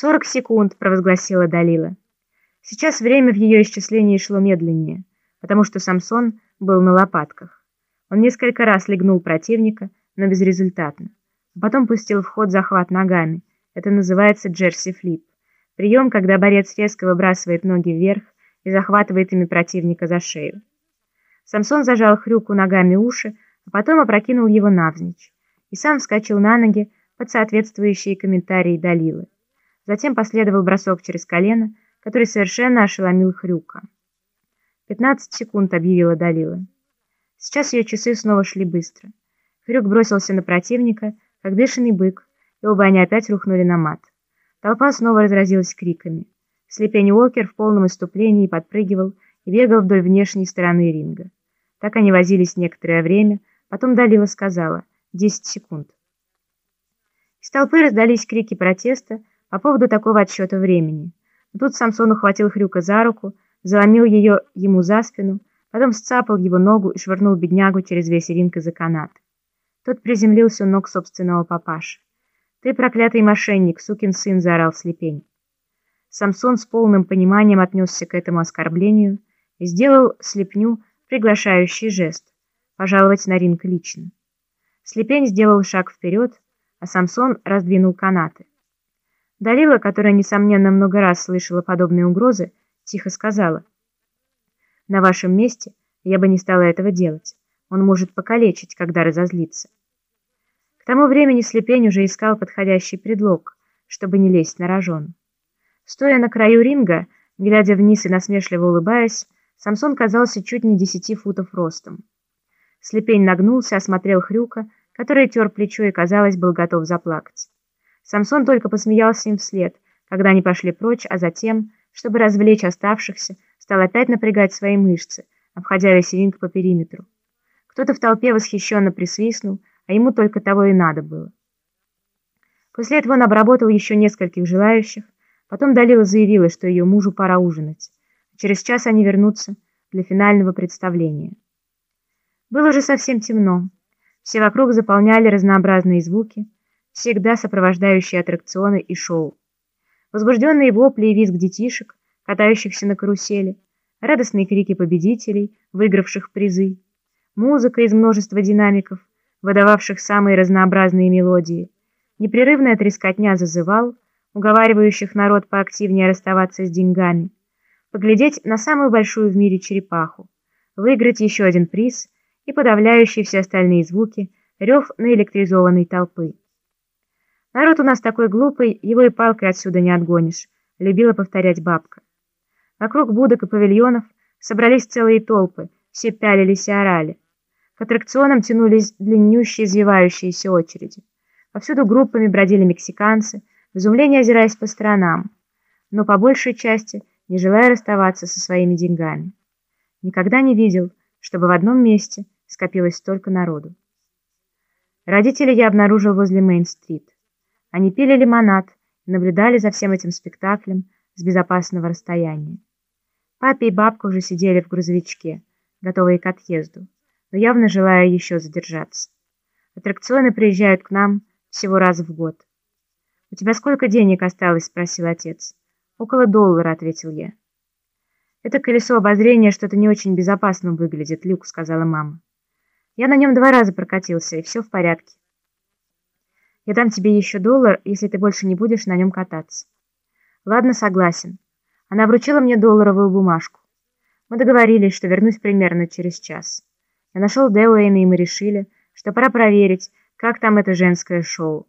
«Сорок секунд», — провозгласила Далила. Сейчас время в ее исчислении шло медленнее, потому что Самсон был на лопатках. Он несколько раз лягнул противника, но безрезультатно. А потом пустил в ход захват ногами. Это называется джерси-флип. Прием, когда борец резко выбрасывает ноги вверх и захватывает ими противника за шею. Самсон зажал хрюку ногами уши, а потом опрокинул его навзничь и сам вскочил на ноги под соответствующие комментарии Далилы. Затем последовал бросок через колено, который совершенно ошеломил Хрюка. «Пятнадцать секунд», — объявила Далила. Сейчас ее часы снова шли быстро. Хрюк бросился на противника, как бешеный бык, и оба они опять рухнули на мат. Толпа снова разразилась криками. Слепень Уокер в полном иступлении подпрыгивал и бегал вдоль внешней стороны ринга. Так они возились некоторое время, потом Далила сказала «десять секунд». Из толпы раздались крики протеста по поводу такого отсчета времени. Но тут Самсон ухватил Хрюка за руку, заломил ее ему за спину, потом сцапал его ногу и швырнул беднягу через весь ринг за канат. Тот приземлился у ног собственного папаши. «Ты проклятый мошенник, сукин сын!» — заорал слепень. Самсон с полным пониманием отнесся к этому оскорблению и сделал слепню приглашающий жест — пожаловать на ринг лично. Слепень сделал шаг вперед, а Самсон раздвинул канаты. Далила, которая, несомненно, много раз слышала подобные угрозы, тихо сказала, «На вашем месте я бы не стала этого делать. Он может покалечить, когда разозлится». К тому времени Слепень уже искал подходящий предлог, чтобы не лезть на рожон. Стоя на краю ринга, глядя вниз и насмешливо улыбаясь, Самсон казался чуть не десяти футов ростом. Слепень нагнулся, осмотрел Хрюка, который тер плечо и, казалось, был готов заплакать. Самсон только посмеялся им вслед, когда они пошли прочь, а затем, чтобы развлечь оставшихся, стал опять напрягать свои мышцы, обходя ринг по периметру. Кто-то в толпе восхищенно присвистнул, а ему только того и надо было. После этого он обработал еще нескольких желающих, потом Далила заявила, что ее мужу пора ужинать. Через час они вернутся для финального представления. Было уже совсем темно. Все вокруг заполняли разнообразные звуки, всегда сопровождающие аттракционы и шоу. Возбужденные вопли и визг детишек, катающихся на карусели, радостные крики победителей, выигравших призы, музыка из множества динамиков, выдававших самые разнообразные мелодии, непрерывная трескотня зазывал, уговаривающих народ поактивнее расставаться с деньгами, поглядеть на самую большую в мире черепаху, выиграть еще один приз и подавляющие все остальные звуки рев наэлектризованной толпы. «Народ у нас такой глупый, его и палкой отсюда не отгонишь», — любила повторять бабка. Вокруг будок и павильонов собрались целые толпы, все пялились и орали. К аттракционам тянулись длиннющие извивающиеся очереди. Повсюду группами бродили мексиканцы, в изумлении озираясь по сторонам, но по большей части не желая расставаться со своими деньгами. Никогда не видел, чтобы в одном месте скопилось столько народу. Родителей я обнаружил возле Мейн-стрит. Они пили лимонад и наблюдали за всем этим спектаклем с безопасного расстояния. Папа и бабка уже сидели в грузовичке, готовые к отъезду, но явно желая еще задержаться. Аттракционы приезжают к нам всего раз в год. «У тебя сколько денег осталось?» — спросил отец. «Около доллара», — ответил я. «Это колесо обозрения что-то не очень безопасно выглядит, Люк», — сказала мама. «Я на нем два раза прокатился, и все в порядке. Я дам тебе еще доллар, если ты больше не будешь на нем кататься. Ладно, согласен. Она вручила мне долларовую бумажку. Мы договорились, что вернусь примерно через час. Я нашел Дэуэйна, и мы решили, что пора проверить, как там это женское шоу.